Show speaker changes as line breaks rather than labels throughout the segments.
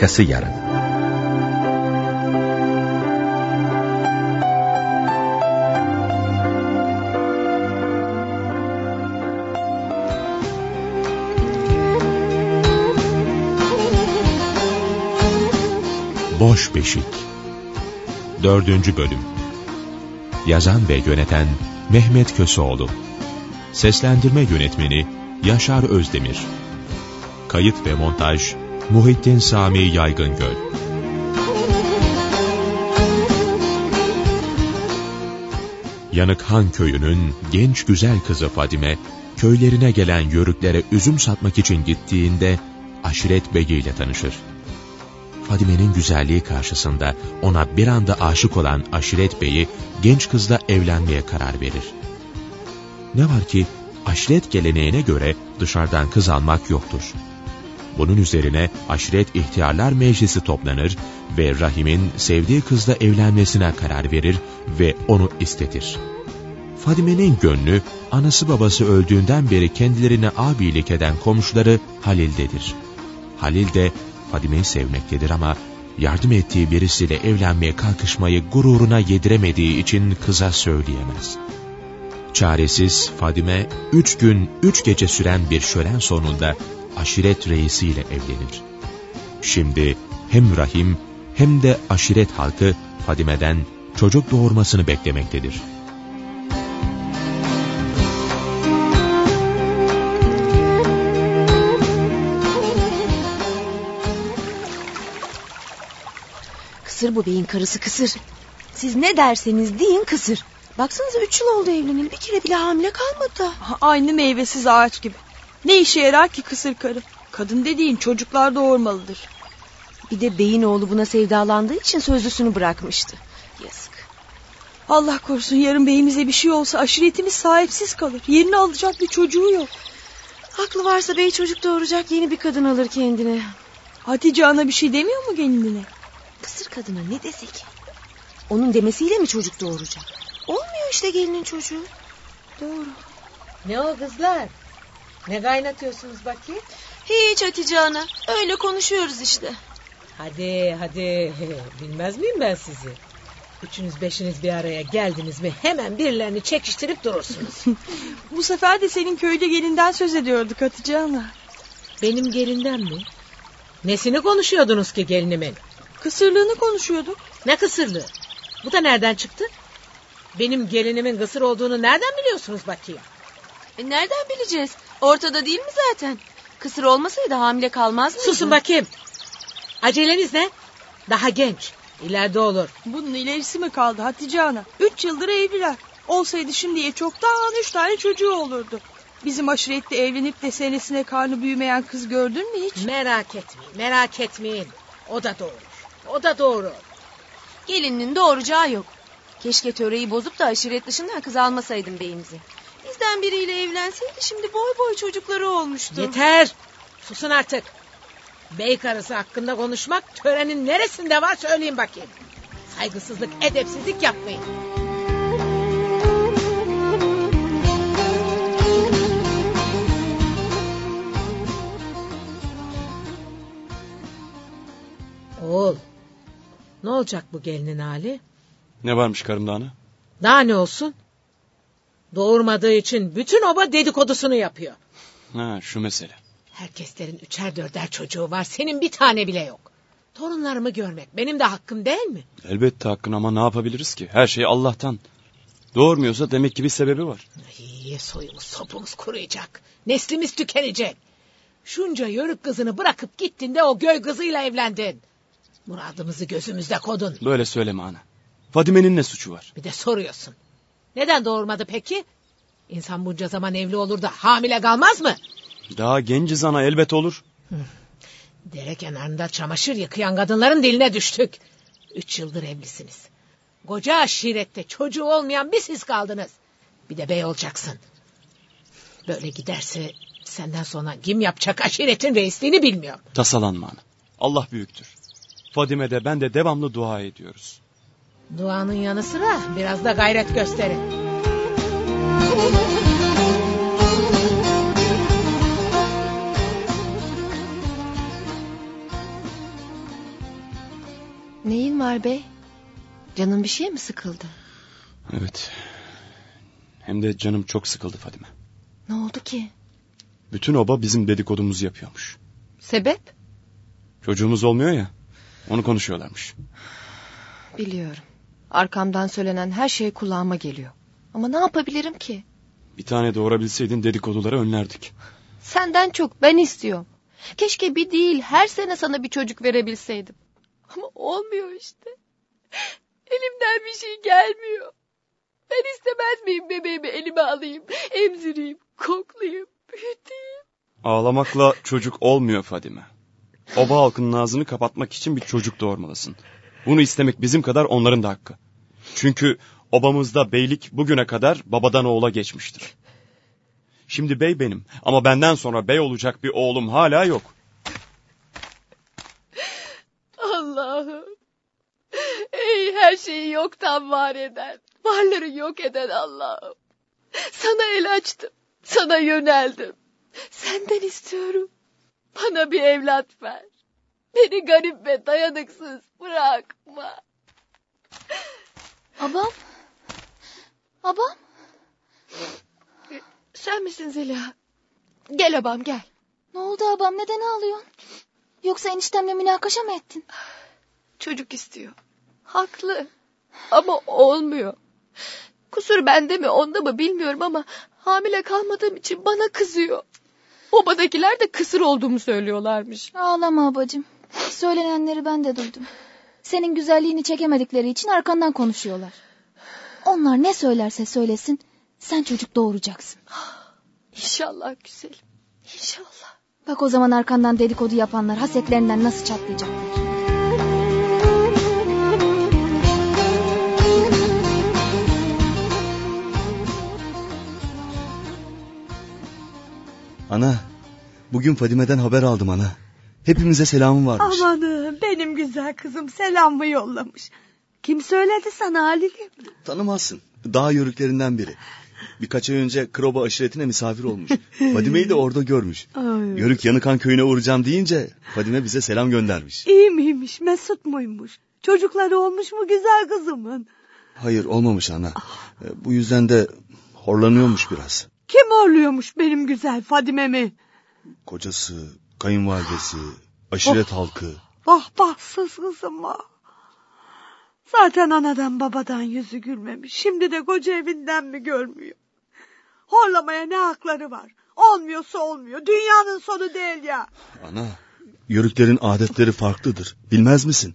Arkası yarın.
Boş Beşik. Dördüncü Bölüm. Yazan ve yöneten Mehmet Köseoğlu. Seslendirme Yönetmeni Yaşar Özdemir. Kayıt ve Montaj Muhittin Sami Yaygıngöl Yanıkhan köyünün genç güzel kızı Fadime, köylerine gelen yörüklere üzüm satmak için gittiğinde Aşiret Bey ile tanışır. Fadime'nin güzelliği karşısında ona bir anda aşık olan Aşiret Bey'i genç kızla evlenmeye karar verir. Ne var ki aşiret geleneğine göre dışarıdan kız almak yoktur. Bunun üzerine aşiret ihtiyarlar meclisi toplanır ve Rahim'in sevdiği kızla evlenmesine karar verir ve onu istetir. Fadime'nin gönlü anası babası öldüğünden beri kendilerine abilik eden komşuları Halil'dedir. Halil de Fadime'yi sevmektedir ama yardım ettiği birisiyle evlenmeye kalkışmayı gururuna yediremediği için kıza söyleyemez. Çaresiz Fadime, üç gün, üç gece süren bir şölen sonunda aşiret reisiyle evlenir. Şimdi hem Rahim hem de aşiret halkı Fadime'den çocuk doğurmasını beklemektedir.
Kısır bu beyin karısı kısır. Siz ne derseniz deyin kısır. Baksanıza üç yıl oldu evleneli bir kere bile hamile kalmadı.
Aynı meyvesiz ağaç gibi. Ne işe yarar ki kısır karı? Kadın dediğin çocuklar doğurmalıdır.
Bir de beyin oğlu buna sevdalandığı için sözlüsünü bırakmıştı. Yazık.
Allah korusun yarın beyimize bir şey olsa aşiretimiz sahipsiz kalır. Yerini alacak bir çocuğu yok.
Haklı varsa bey çocuk doğuracak yeni bir kadın alır kendine.
Hatice ana bir şey demiyor mu gelinine?
Kısır kadına ne dese ki? Onun demesiyle mi çocuk doğuracak? Olmuyor işte gelinin çocuğu.
Doğru.
Ne o kızlar? Ne kaynatıyorsunuz bakayım?
Hiç Hatice ana. Öyle konuşuyoruz işte.
Hadi hadi. Bilmez miyim ben sizi? Üçünüz beşiniz bir araya geldiniz mi hemen birilerini çekiştirip durursunuz.
Bu sefer de senin köyde gelinden söz ediyorduk Hatice ana.
Benim gelinden mi? Nesini konuşuyordunuz ki gelinimin?
Kısırlığını konuşuyorduk.
Ne kısırlığı? Bu da nereden çıktı? Benim gelinimin kısır olduğunu nereden biliyorsunuz bakayım?
E nereden bileceğiz? Ortada değil mi zaten? Kısır olmasaydı hamile kalmaz mıydı?
Susun bakayım. Aceleniz ne? Daha genç. İleride olur.
Bunun ilerisi mi kaldı Hatice ana? Üç yıldır evliler. Olsaydı şimdiye çoktan üç tane çocuğu olurdu. Bizim aşirette evlenip de senesine karnı büyümeyen kız gördün mü hiç?
Merak etmeyin, merak etmeyin. O da doğru. O da doğru.
Gelinin doğuracağı yok. Keşke töreyi bozup da aşiret dışından kız almasaydım beyimizi. Bizden biriyle evlenseydi şimdi boy boy çocukları olmuştu.
Yeter. Susun artık. Bey karısı hakkında konuşmak törenin neresinde var söyleyin bakayım. Saygısızlık, edepsizlik yapmayın. Oğul, ne olacak bu gelinin hali?
Ne varmış karımda ana?
Daha ne olsun? Doğurmadığı için bütün oba dedikodusunu yapıyor.
Ha şu mesele.
Herkeslerin üçer dörder çocuğu var. Senin bir tane bile yok. Torunlarımı görmek benim de hakkım değil mi?
Elbette hakkın ama ne yapabiliriz ki? Her şey Allah'tan. Doğurmuyorsa demek ki bir sebebi var.
Ay, soyumuz sopumuz kuruyacak. Neslimiz tükenecek. Şunca yörük kızını bırakıp gittin de o göy kızıyla evlendin. Muradımızı gözümüzde kodun.
Böyle söyleme ana. Fadime'nin ne suçu var?
Bir de soruyorsun. Neden doğurmadı peki? İnsan bunca zaman evli olur da hamile kalmaz mı?
Daha genciz ana elbet olur.
Dere kenarında çamaşır yıkayan kadınların diline düştük. Üç yıldır evlisiniz. Koca aşirette çocuğu olmayan bir siz kaldınız. Bir de bey olacaksın. Böyle giderse senden sonra kim yapacak aşiretin reisliğini bilmiyorum.
Tasalanma ana. Allah büyüktür. Fadime de ben de devamlı dua ediyoruz.
Duanın yanı sıra biraz da gayret gösterin.
var bey? Canın bir şey mi sıkıldı?
Evet. Hem de canım çok sıkıldı Fadime.
Ne oldu ki?
Bütün oba bizim dedikodumuzu yapıyormuş.
Sebep?
Çocuğumuz olmuyor ya. Onu konuşuyorlarmış.
Biliyorum. Arkamdan söylenen her şey kulağıma geliyor. Ama ne yapabilirim ki?
Bir tane doğurabilseydin dedikoduları önlerdik.
Senden çok ben istiyorum. Keşke bir değil her sene sana bir çocuk verebilseydim. Ama olmuyor işte. Elimden bir şey gelmiyor. Ben istemez miyim bebeğimi elime alayım, emzireyim, koklayayım, büyüteyim.
Ağlamakla çocuk olmuyor Fadime. Oba halkının ağzını kapatmak için bir çocuk doğurmalısın. Bunu istemek bizim kadar onların da hakkı. Çünkü obamızda beylik bugüne kadar babadan oğula geçmiştir. Şimdi bey benim ama benden sonra bey olacak bir oğlum hala yok.
Allah'ım. Ey her şeyi yoktan var eden, varları yok eden Allah'ım. Sana el açtım, sana yöneldim. Senden istiyorum. Bana bir evlat ver. Beni garip ve dayanıksız bırakma.
Abam? Abam?
Sen misin Zeliha? Gel abam gel.
Ne oldu abam neden ağlıyorsun? Yoksa eniştemle münakaşa mı ettin?
Çocuk istiyor. Haklı. Ama olmuyor. Kusur bende mi onda mı bilmiyorum ama hamile kalmadığım için bana kızıyor. Obadakiler de kısır olduğumu söylüyorlarmış.
Ağlama abacığım. Söylenenleri ben de duydum. Senin güzelliğini çekemedikleri için arkandan konuşuyorlar. Onlar ne söylerse söylesin sen çocuk doğuracaksın.
İnşallah güzelim. İnşallah.
Bak o zaman arkandan dedikodu yapanlar hasetlerinden nasıl çatlayacaklar.
Ana, bugün Fadime'den haber aldım ana. Hepimize selamı varmış.
Amanım benim güzel kızım selam mı yollamış. Kim söyledi sana Halil'im?
Tanımazsın. Dağ yörüklerinden biri. Birkaç ay önce Kroba aşiretine misafir olmuş. Fadime'yi de orada görmüş.
Ay.
Yörük Yanıkan köyüne uğrayacağım deyince Fadime bize selam göndermiş.
İyi miymiş Mesut muymuş? Çocukları olmuş mu güzel kızımın?
Hayır olmamış ana. E, Bu yüzden de horlanıyormuş biraz.
Kim horluyormuş benim güzel Fadime'mi?
Kocası, kayınvalidesi, aşiret halkı.
Vah bahtsız kızım vah. Zaten anadan babadan yüzü gülmemiş. Şimdi de koca evinden mi görmüyor? Horlamaya ne hakları var? Olmuyorsa olmuyor. Dünyanın sonu değil ya.
Ana, yörüklerin adetleri farklıdır. Bilmez misin?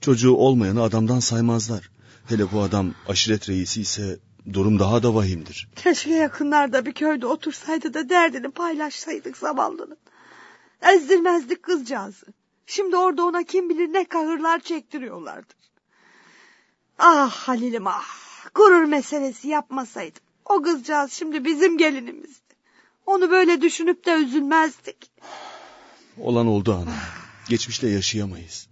Çocuğu olmayanı adamdan saymazlar. Hele bu adam aşiret reisi ise durum daha da vahimdir.
Keşke yakınlarda bir köyde otursaydı da derdini paylaşsaydık zavallının. Ezdirmezdik kızcağızı. Şimdi orada ona kim bilir ne kahırlar çektiriyorlardır. Ah Halil'im ah. Gurur meselesi yapmasaydım. O kızcağız şimdi bizim gelinimizdi. Onu böyle düşünüp de üzülmezdik.
Olan oldu ana. Geçmişle yaşayamayız.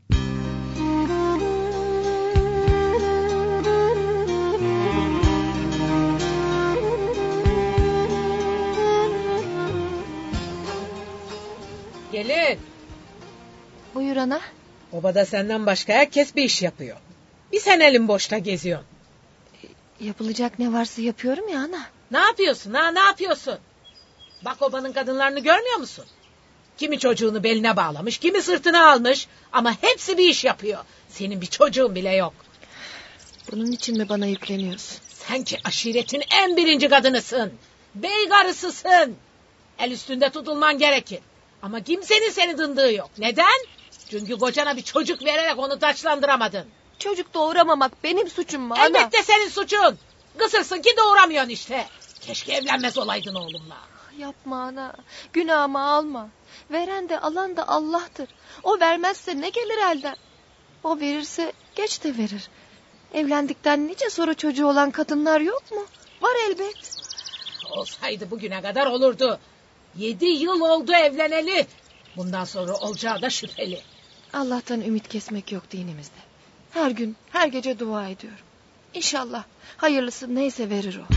Gelin.
Buyur ana.
Obada senden başka herkes bir iş yapıyor. Bir sen elin boşta geziyorsun.
Yapılacak ne varsa yapıyorum ya ana.
Ne yapıyorsun ha ne yapıyorsun? Bak obanın kadınlarını görmüyor musun? Kimi çocuğunu beline bağlamış, kimi sırtına almış ama hepsi bir iş yapıyor. Senin bir çocuğun bile yok.
Bunun için mi bana yükleniyorsun?
Sen ki aşiretin en birinci kadınısın. Bey karısısın. El üstünde tutulman gerekir. Ama kimsenin seni dındığı yok. Neden? Çünkü kocana bir çocuk vererek onu taçlandıramadın.
Çocuk doğuramamak benim suçum mu ana?
Elbette senin suçun. Kısırsın ki doğuramıyorsun işte. Keşke evlenmez olaydın oğlumla.
Yapma ana. Günahımı alma. Veren de alan da Allah'tır. O vermezse ne gelir elden? O verirse geç de verir. Evlendikten nice sonra çocuğu olan kadınlar yok mu? Var elbet.
Olsaydı bugüne kadar olurdu. Yedi yıl oldu evleneli. Bundan sonra olacağı da şüpheli.
Allah'tan ümit kesmek yok dinimizde. Her gün, her gece dua ediyorum. İnşallah hayırlısı neyse verir o.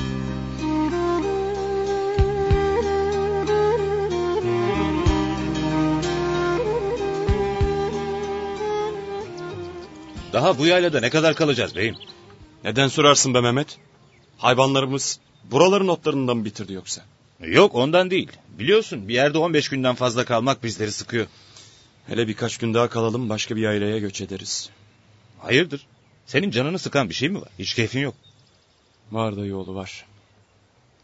Daha
bu yaylada ne kadar kalacağız beyim?
Neden sorarsın be Mehmet? Hayvanlarımız buraların otlarından mı bitirdi yoksa?
Yok ondan değil. Biliyorsun bir yerde 15 günden fazla kalmak bizleri sıkıyor.
Hele birkaç gün daha kalalım başka bir yaylaya göç ederiz.
Hayırdır? Senin canını sıkan bir şey mi var? Hiç keyfin yok.
Var da yolu var.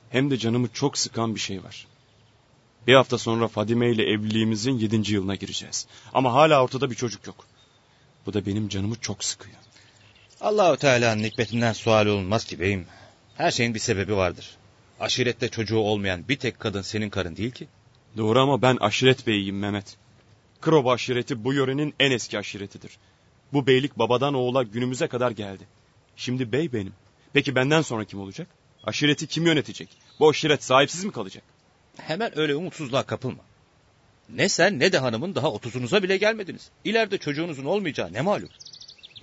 Hem de canımı çok sıkan bir şey var. Bir hafta sonra Fadime ile evliliğimizin yedinci yılına gireceğiz. Ama hala ortada bir çocuk yok. Bu da benim canımı çok sıkıyor.
Allahu Teala'nın hikmetinden sual olunmaz ki beyim. Her şeyin bir sebebi vardır. Aşirette çocuğu olmayan bir tek kadın senin karın değil ki.
Doğru ama ben aşiret beyiyim Mehmet. Kroba aşireti bu yörenin en eski aşiretidir. Bu beylik babadan oğula günümüze kadar geldi. Şimdi bey benim. Peki benden sonra kim olacak? Aşireti kim yönetecek? Bu aşiret sahipsiz mi kalacak?
Hemen öyle umutsuzluğa kapılma. Ne sen ne de hanımın daha otuzunuza bile gelmediniz. İleride çocuğunuzun olmayacağı ne malum.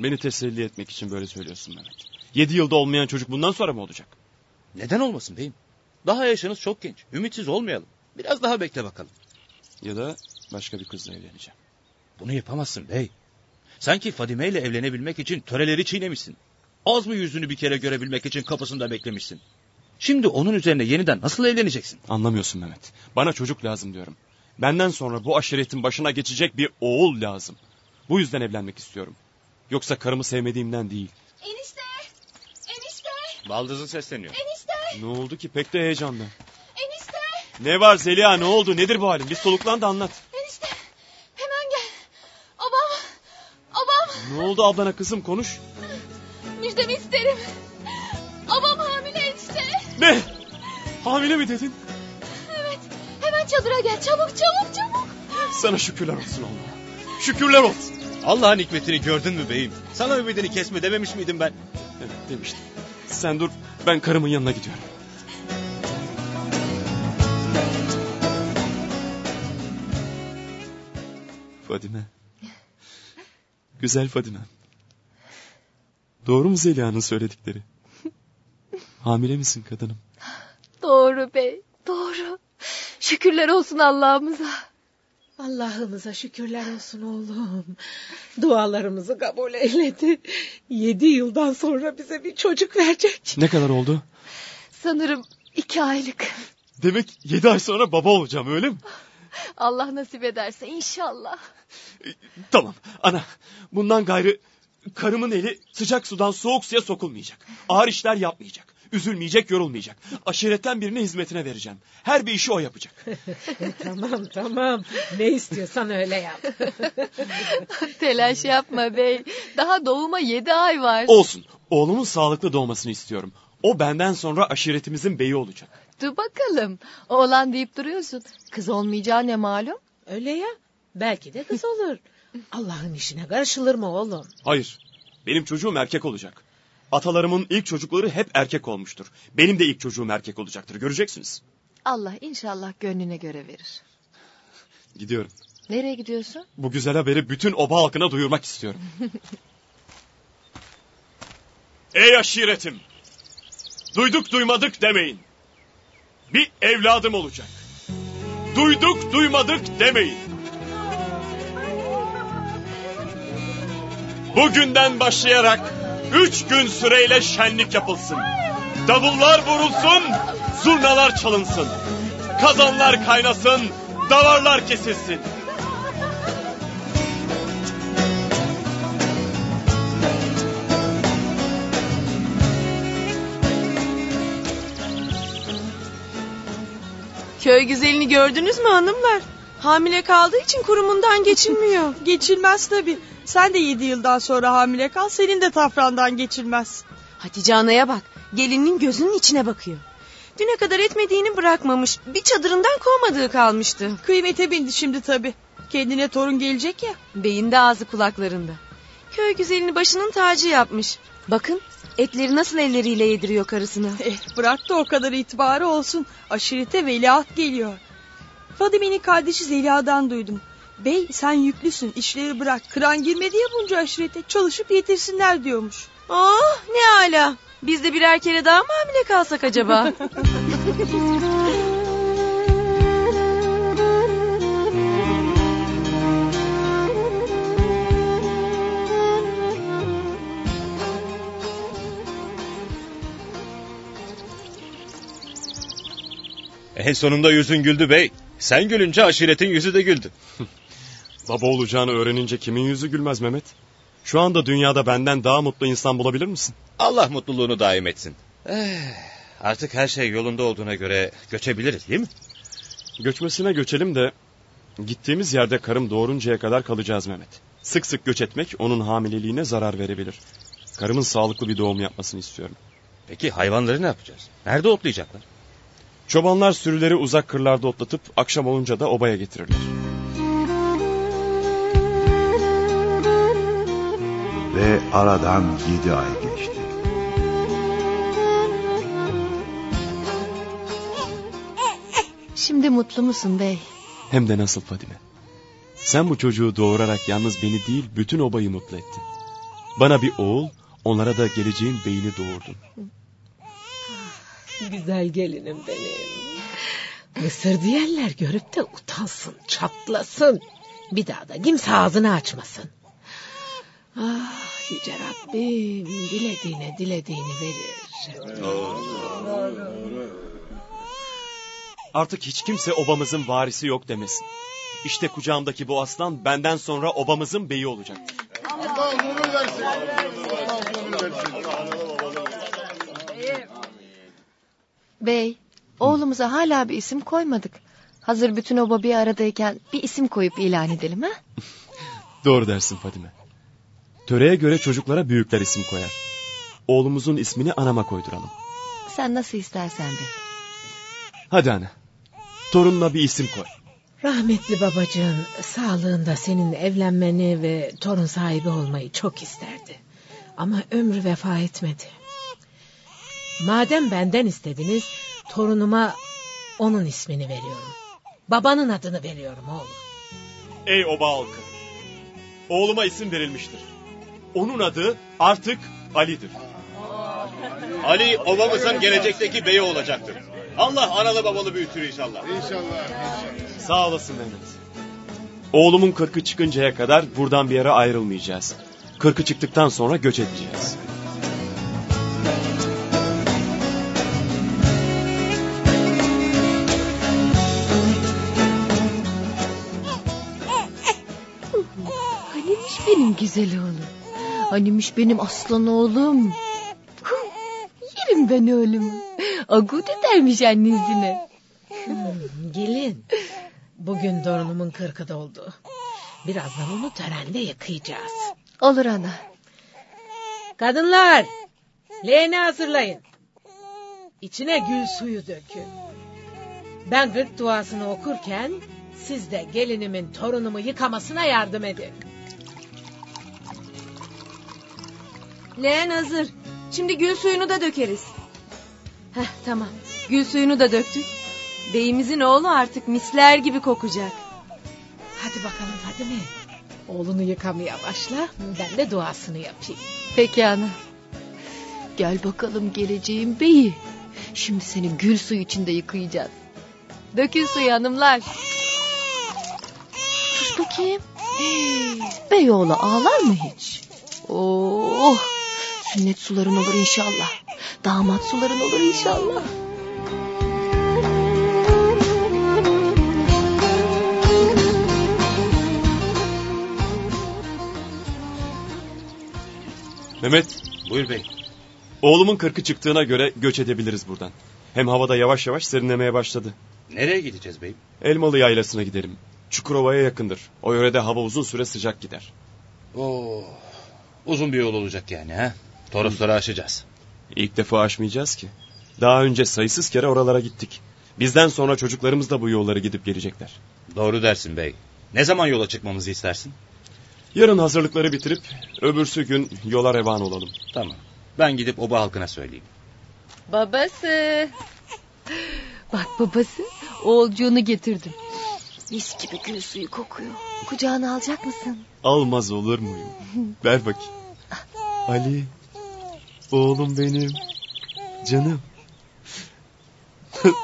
Beni teselli etmek için böyle söylüyorsun Mehmet. Yedi yılda olmayan çocuk bundan sonra mı olacak?
Neden olmasın beyim? Daha yaşınız çok genç. Ümitsiz olmayalım. Biraz daha bekle bakalım.
Ya da başka bir kızla evleneceğim.
Bunu yapamazsın bey. Sanki Fadime ile evlenebilmek için töreleri çiğnemişsin. Az mı yüzünü bir kere görebilmek için kapısında beklemişsin. Şimdi onun üzerine yeniden nasıl evleneceksin?
Anlamıyorsun Mehmet. Bana çocuk lazım diyorum. Benden sonra bu aşiretin başına geçecek bir oğul lazım. Bu yüzden evlenmek istiyorum. Yoksa karımı sevmediğimden değil.
Enişte! Enişte!
Baldızın sesleniyor.
Enişte!
Ne oldu ki pek de heyecanlı.
Enişte!
Ne var Zeliha ne oldu nedir bu halin? Bir soluklan da anlat.
Enişte! Hemen gel. Abam! Abam!
Ne oldu ablana kızım konuş.
Müjdemi isterim. Abam hamile enişte.
Ne? Hamile mi dedin?
Evet. Hemen çadıra gel. Çabuk çabuk çabuk.
Sana şükürler olsun Allah. Şükürler olsun.
Allah'ın hikmetini gördün mü beyim? Sana ümidini kesme dememiş miydim ben?
Evet demiştim. Sen dur ben karımın yanına gidiyorum. Fadime. Güzel Fadime. Doğru mu Zeliha'nın söyledikleri? Hamile misin kadınım?
Doğru bey, doğru. Şükürler olsun Allah'ımıza.
Allah'ımıza şükürler olsun oğlum. Dualarımızı kabul eyledi. Yedi yıldan sonra bize bir çocuk verecek.
Ne kadar oldu?
Sanırım iki aylık.
Demek yedi ay sonra baba olacağım öyle mi?
Allah nasip ederse inşallah.
Tamam ana bundan gayrı karımın eli sıcak sudan soğuk suya sokulmayacak. Ağır işler yapmayacak. Üzülmeyecek, yorulmayacak. Aşiretten birine hizmetine vereceğim. Her bir işi o yapacak.
tamam tamam. Ne istiyorsan öyle yap.
Telaş yapma bey. Daha doğuma yedi ay var.
Olsun. Oğlumun sağlıklı doğmasını istiyorum. O benden sonra aşiretimizin beyi olacak.
Dur bakalım. Oğlan deyip duruyorsun. Kız olmayacağı ne malum?
Öyle ya. Belki de kız olur. Allah'ın işine karışılır mı oğlum?
Hayır. Benim çocuğum erkek olacak. Atalarımın ilk çocukları hep erkek olmuştur. Benim de ilk çocuğum erkek olacaktır. Göreceksiniz.
Allah inşallah gönlüne göre verir.
Gidiyorum.
Nereye gidiyorsun?
Bu güzel haberi bütün oba halkına duyurmak istiyorum. Ey aşiretim! Duyduk duymadık demeyin. Bir evladım olacak. Duyduk duymadık demeyin. Bugünden başlayarak üç gün süreyle şenlik yapılsın. Davullar vurulsun, zurnalar çalınsın. Kazanlar kaynasın, davarlar kesilsin.
Köy güzelini gördünüz mü hanımlar? Hamile kaldığı için kurumundan geçilmiyor.
Geçilmez tabii. Sen de yedi yıldan sonra hamile kal senin de tafrandan geçilmez.
Hatice anaya bak. Gelinin gözünün içine bakıyor. Düne kadar etmediğini bırakmamış. Bir çadırından kovmadığı kalmıştı.
Kıymete bindi şimdi tabii. Kendine torun gelecek ya.
Beyin de ağzı kulaklarında. Köy güzelini başının tacı yapmış. Bakın etleri nasıl elleriyle yediriyor karısına.
Eh bırak da o kadar itibarı olsun. Aşirete veliaht geliyor. Fadime'nin kardeşi Zeliha'dan duydum. Bey sen yüklüsün işleri bırak. Kıran girmedi ya bunca aşirete çalışıp yetirsinler diyormuş.
Oh ne ala. Biz de birer kere daha mı hamile kalsak acaba?
En sonunda yüzün güldü bey. Sen gülünce aşiretin yüzü de güldü.
Baba olacağını öğrenince kimin yüzü gülmez Mehmet? Şu anda dünyada benden daha mutlu insan bulabilir misin?
Allah mutluluğunu daim etsin. Eh, artık her şey yolunda olduğuna göre göçebiliriz değil mi?
Göçmesine göçelim de gittiğimiz yerde karım doğuruncaya kadar kalacağız Mehmet. Sık sık göç etmek onun hamileliğine zarar verebilir. Karımın sağlıklı bir doğum yapmasını istiyorum.
Peki hayvanları ne yapacağız? Nerede otlayacaklar?
Çobanlar sürüleri uzak kırlarda otlatıp akşam olunca da obaya getirirler.
Ve aradan yedi ay geçti.
Şimdi mutlu musun bey?
Hem de nasıl Fadime. Sen bu çocuğu doğurarak yalnız beni değil bütün obayı mutlu ettin. Bana bir oğul, onlara da geleceğin beyini doğurdun.
Güzel gelinim benim. Mısır diyenler görüp de utansın, çatlasın. Bir daha da kimse ağzını açmasın. Ah yüce Rabbim dilediğine dilediğini verir.
Artık hiç kimse obamızın varisi yok demesin. İşte kucağımdaki bu aslan benden sonra obamızın beyi olacaktır.
Bey, oğlumuza hala bir isim koymadık. Hazır bütün oba bir aradayken bir isim koyup ilan edelim ha?
Doğru dersin Fadime. Töreye göre çocuklara büyükler isim koyar. Oğlumuzun ismini anama koyduralım.
Sen nasıl istersen bey.
Hadi ana. Torununa bir isim koy.
Rahmetli babacığın sağlığında senin evlenmeni ve torun sahibi olmayı çok isterdi. Ama ömrü vefa etmedi. Madem benden istediniz, torunuma onun ismini veriyorum. Babanın adını veriyorum oğlum.
Ey oba halkı. Oğluma isim verilmiştir. Onun adı artık Ali'dir.
Ali obamızın gelecekteki beyi olacaktır. Allah analı babalı büyütür inşallah.
Sağ olasın Mehmet. Oğlumun kırkı çıkıncaya kadar buradan bir yere ayrılmayacağız. Kırkı çıktıktan sonra göç edeceğiz.
Hanimiş benim güzel oğlum. Hanimiş benim aslan oğlum. Yerim ben oğlumu. Agut edermiş annesine.
Hmm, gelin. Bugün torunumun kırkı doldu. Birazdan onu törende yıkayacağız.
Olur ana.
Kadınlar, leğeni hazırlayın. İçine gül suyu dökün. Ben gırk duasını okurken siz de gelinimin torunumu yıkamasına yardım edin.
Leğen hazır. Şimdi gül suyunu da dökeriz. Heh tamam. Gül suyunu da döktük. Beyimizin oğlu artık misler gibi kokacak.
Hadi bakalım Fadime. Oğlunu yıkamaya başla. Ben de duasını yapayım.
Peki ana. Gel bakalım geleceğim beyi. Şimdi seni gül suyu içinde yıkayacağız. Dökün suyu hanımlar. Sus bakayım. Beyoğlu ağlar mı hiç? Oh, sünnet suların olur inşallah. Damat suların olur inşallah.
Mehmet,
Buyur bey.
oğlumun kırkı çıktığına göre göç edebiliriz buradan. Hem havada yavaş yavaş serinlemeye başladı.
Nereye gideceğiz beyim?
Elmalı yaylasına gidelim. Çukurova'ya yakındır. O yörede hava uzun süre sıcak gider.
Oo, uzun bir yol olacak yani ha. Torosları aşacağız.
İlk defa aşmayacağız ki. Daha önce sayısız kere oralara gittik. Bizden sonra çocuklarımız da bu yolları gidip gelecekler.
Doğru dersin bey. Ne zaman yola çıkmamızı istersin?
Yarın hazırlıkları bitirip öbürsü gün yola revan olalım.
Tamam. Ben gidip oba halkına söyleyeyim.
Babası. Bak babası oğulcuğunu getirdim. Mis gibi gül suyu kokuyor. Kucağına alacak mısın?
Almaz olur muyum? Ver bakayım. Ali. Oğlum benim. Canım.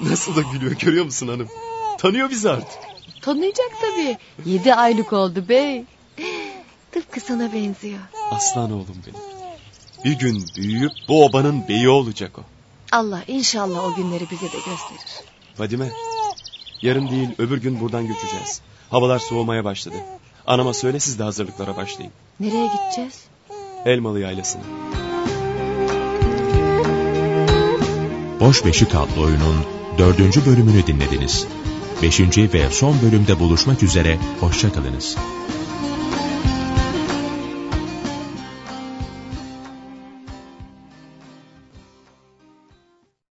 Nasıl da gülüyor görüyor musun hanım? Tanıyor bizi artık.
Tanıyacak tabii. Yedi aylık oldu bey. Tıpkı sana benziyor.
Aslan oğlum benim. Bir gün büyüyüp bu obanın beyi olacak o.
Allah inşallah o günleri bize de gösterir.
Fadime, yarın değil öbür gün buradan göçeceğiz. Havalar soğumaya başladı. Anama söyle siz de hazırlıklara başlayın.
Nereye gideceğiz?
Elmalı yaylasına.
Boş Beşik adlı oyunun dördüncü bölümünü dinlediniz. Beşinci ve son bölümde buluşmak üzere, hoşçakalınız.